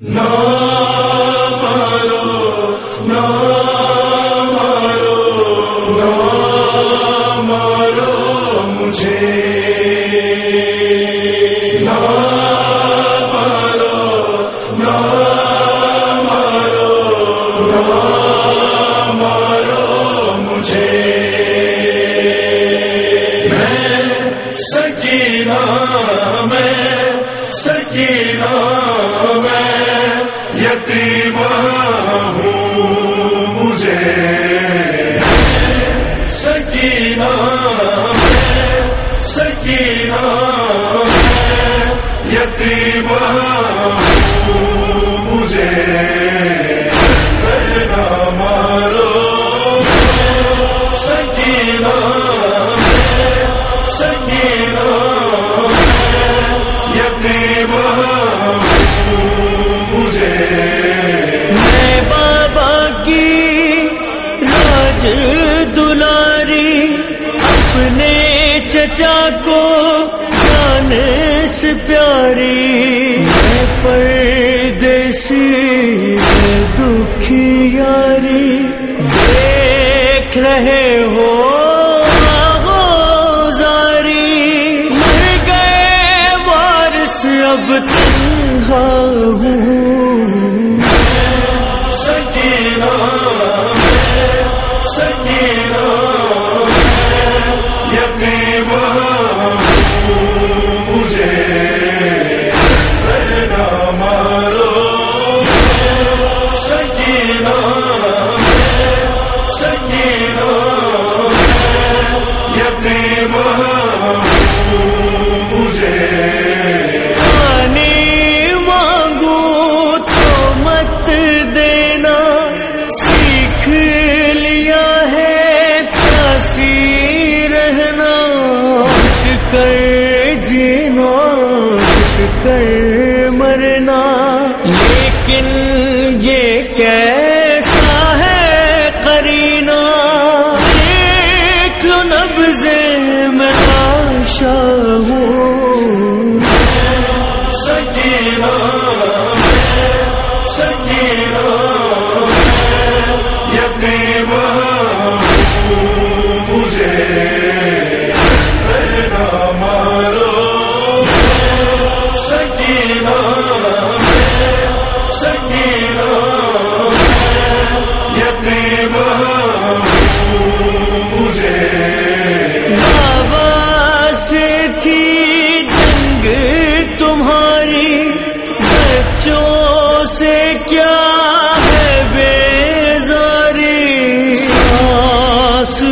نو مارو نہ تیرے دلاری اپنے چچا کو جان سے پیاری پر دیسی دکھی یاری دیکھ رہے ہو اب تنہا ہوں کر جینا کر مرنا۔ لیکن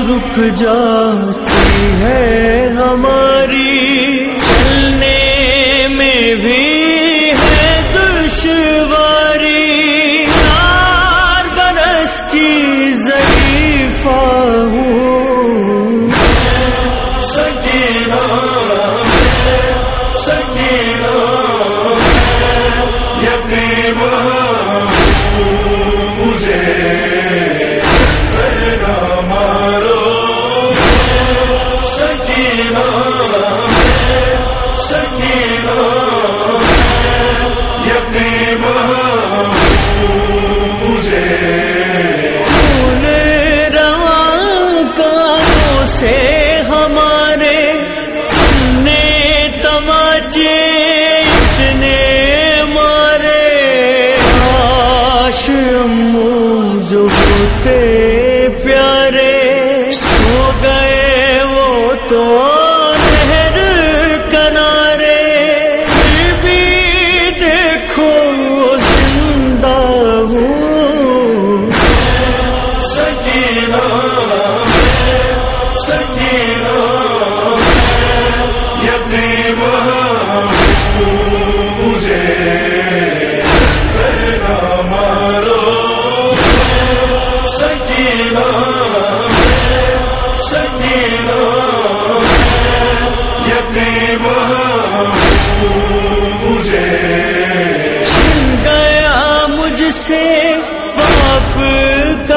رک جاتی ہے ہماری Martin.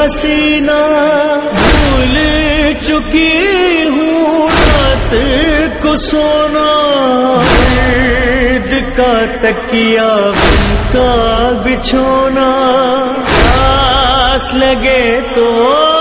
پسینہ بھول چکی ہوں رات کو سونا عید کا تکیا کا بچھونا لگے تو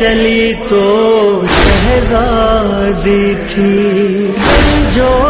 چلی تو شہزادی تھی جو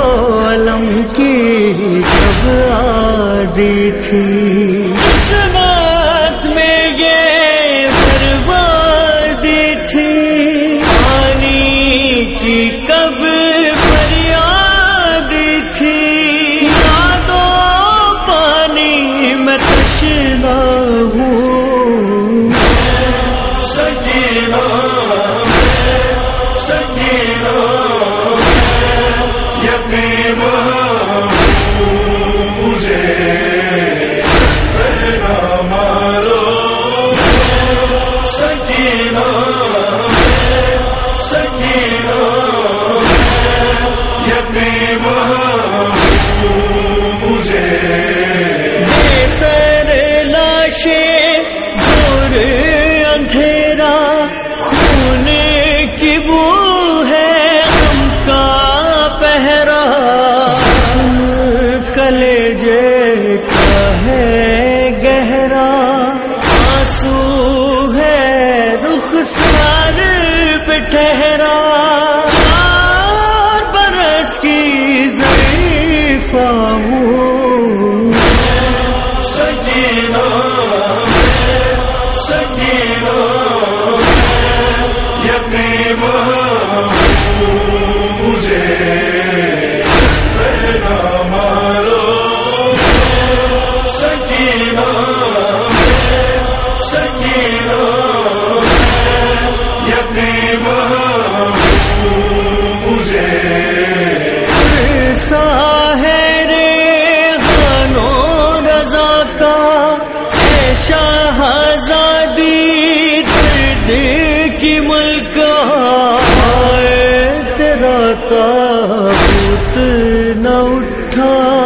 بیٹھوں